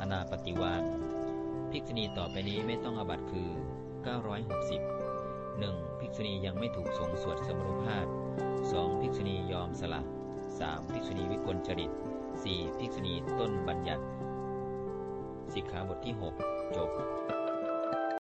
อนาปฏิวานภิกษุณีต่อไปนี้ไม่ต้องอบัตคือ 960 1. ภิกษุณียังไม่ถูกสงสวดสมรุภาพ 2. ภิกษุณียอมสละ 3. ภิกษุณีวิกลจริต 4. ภิกษุณีต้นบัญญัติ สิกขาบทที่ 6 จบ